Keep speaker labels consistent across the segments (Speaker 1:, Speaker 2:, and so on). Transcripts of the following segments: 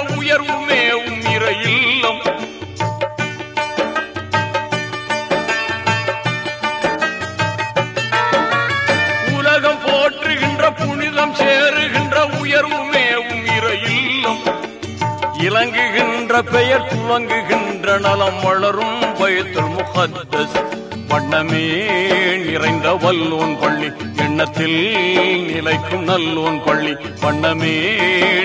Speaker 1: உயர்வுமே மேவும் இல்லம். உலகம் போற்றுகின்ற புனிதம் சேருகின்ற உயர்வுமே மேவும் இல்லம். இலங்குகின்ற பெயர் துவங்குகின்ற நலம் வளரும் பயத்தில் முகத்தஸ். வண்ணமே நிறைந்த வல்லோன் பள்ளி. எண்ணத்தில் நிலைக்கும் நல்லோன் பள்ளி. வண்ணமே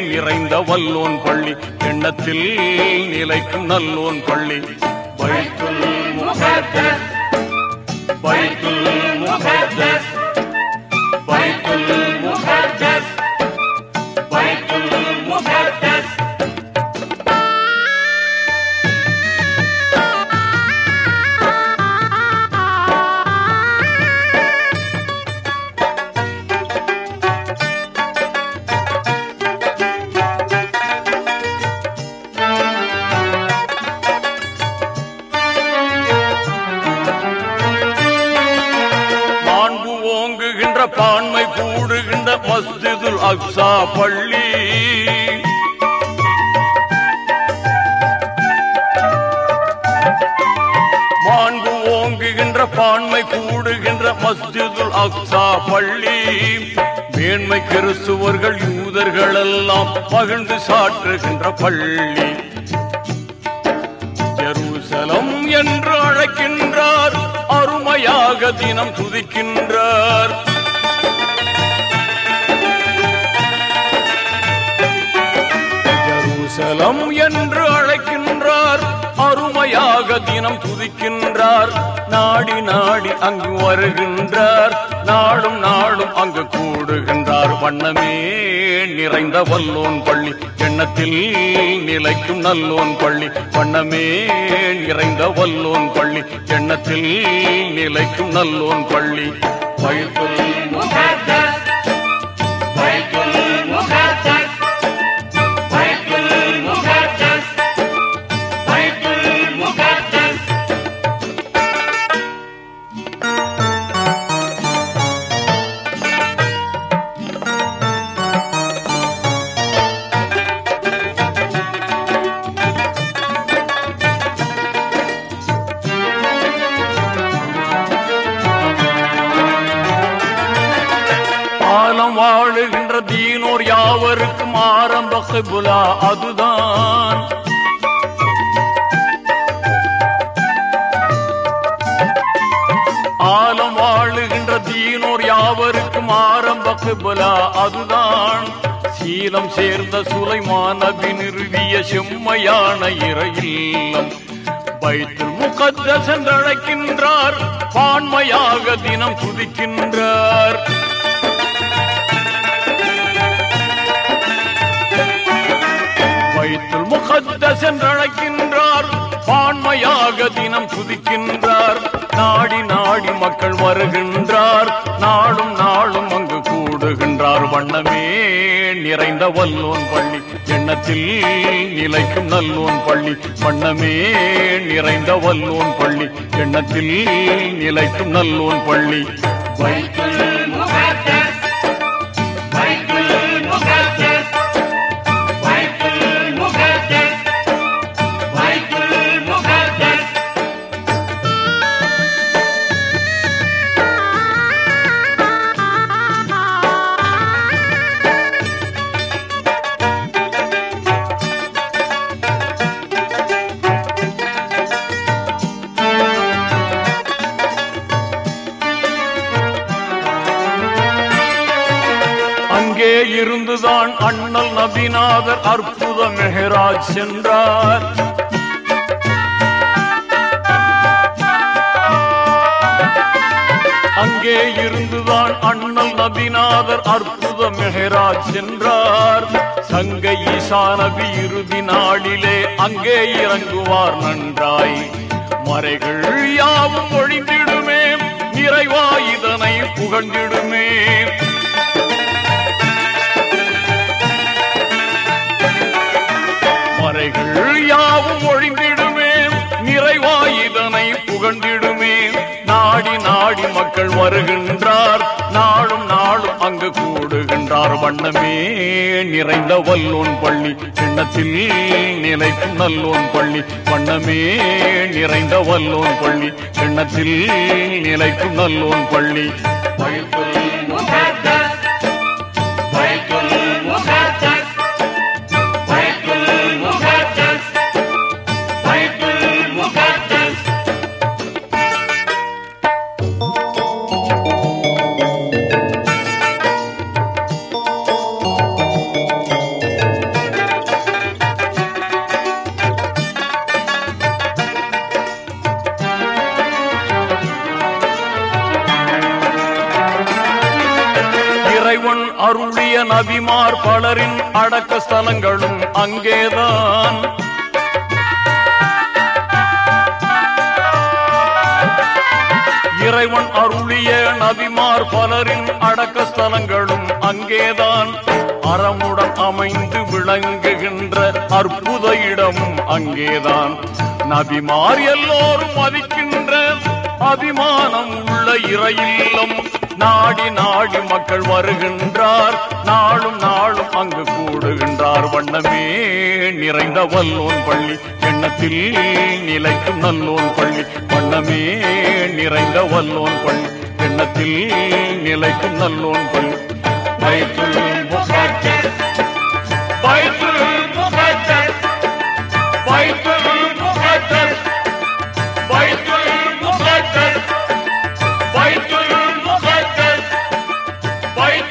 Speaker 1: நிறைந்த வல்லோன் பள்ளி. எண்ணத்தில் நிலைக்கும் நல்லோன் பள்ளி. பைத்துல் முகத்தஸ் பைத்துல் முகத்தஸ் பைத்துல் முகத்தஸ் என்ற பான்மை கூடுகின்ற மஸ்ஜிதுல் அக்ஸா பள்ளி. மாண்பு ஓங்குகின்ற பான்மை கூடுகின்ற மஸ்ஜிதுல் அக்ஸா பள்ளி. மேன்மை கிறிஸ்துவர்கள் யூதர்கள் எல்லாம் மகிழ்ந்து சாற்றுகின்ற பள்ளி. ஜெருசலம் என்று அழைக்கின்றார் அருமையாக தினம் துதிக்கின்றார். ஜெருசலம் என்று அழைக்கின்றார். அருமையாக தினம் துதிக்கின்றார். நாடி நாடி அங்கு வருகின்றார். நாளும் நாளும் அங்கு கூடுகின்றார். வண்ணமே நிறைந்த வல்லோன் பள்ளி எண்ணத்தில் நிலைக்கும் நல்லோன் பள்ளி வண்ணமே நிறைந்த வல்லோன் பள்ளி எண்ணத்தில் நிலைக்கும் நல்லோன் பள்ளி. பைத்துல் என்ற தீனோர் யாவருக்கும் ஆரம்ப ஹிபுலா அதுதான். ஆலம் வாழுகின்ற தீனோர் யாவருக்கும் ஆரம்ப ஹிபுலா அதுதான். சீலம் சேர்ந்த சுலைமான நபி நிறுவிய செம்மையான இறையில்லம். வைத்து முகத்தசன் அழைக்கின்றார் பான்மையாக தினம் துதிக்கின்றார். பத்த சென்றழைக்கின்றார். அழைக்கின்றார் பான்மையாக தினம் துதிக்கின்றார். நாடி நாடி மக்கள் வருகின்றார். நாளும் நாளும் அங்கு கூடுகின்றார். வண்ணமே நிறைந்த வல்லோன் பள்ளி எண்ணத்தில் நிலைக்கும் நல்லோன் பள்ளி வண்ணமே நிறைந்த வல்லோன் பள்ளி எண்ணத்தில் நிலைக்கும் நல்லோன் பள்ளி. வைக்க அங்கே இருந்துதான் அண்ணல் நபிநாதர் அற்புத மெஹராஜ் சென்றார். அங்கே இருந்துதான் அண்ணல் நபிநாதர் அற்புத மெஹராஜ் சென்றார். சங்க ஈசா நபி இறுதி நாளிலே அங்கே இறங்குவார் நன்றாய். மறைகள் யாவும் ஒழிந்திடுமே நிறைவா இதனை புகழ்ந்திடுமே வருகின்றார். நாளும் நாளும் அங்கு கூடுகின்றார். வண்ணமே நிறைந்த வல்லோன் பள்ளி எண்ணத்தில் நிலைக்கும் நல்லோன் பள்ளி வண்ணமே நிறைந்த வல்லோன் பள்ளி எண்ணத்தில் நிலைக்கும் நல்லோன் பள்ளி. பைத்துல் அருளிய நபிமார் பலரின் அடக்க ஸ்தலங்களும் அங்கேதான். இறைவன் அருளிய நபிமார் பலரின் அடக்க ஸ்தலங்களும் அங்கேதான். அறமுடன் அமைந்து விளங்குகின்ற அற்புத இடமும் அங்கேதான். நபிமார் எல்லோரும் மதிக்கின்ற அபிமானம் உள்ள இறையில்லம். நாடி நாடி மக்கள் வருகின்றார். நாளும் நாளும் அங்கு கூடுகின்றார். வண்ணமே நிறைந்த வல்லோன் பள்ளி எண்ணத்தில் நிலைக்கும் நல்லோன் பள்ளி. வண்ணமே நிறைந்த வல்லோன் பள்ளி எண்ணத்தில் நிலைக்கும் நல்லோன் பள்ளி. வயிற்று முகத்தஸ் பைத்துல் முகத்தஸ் பைத்துல்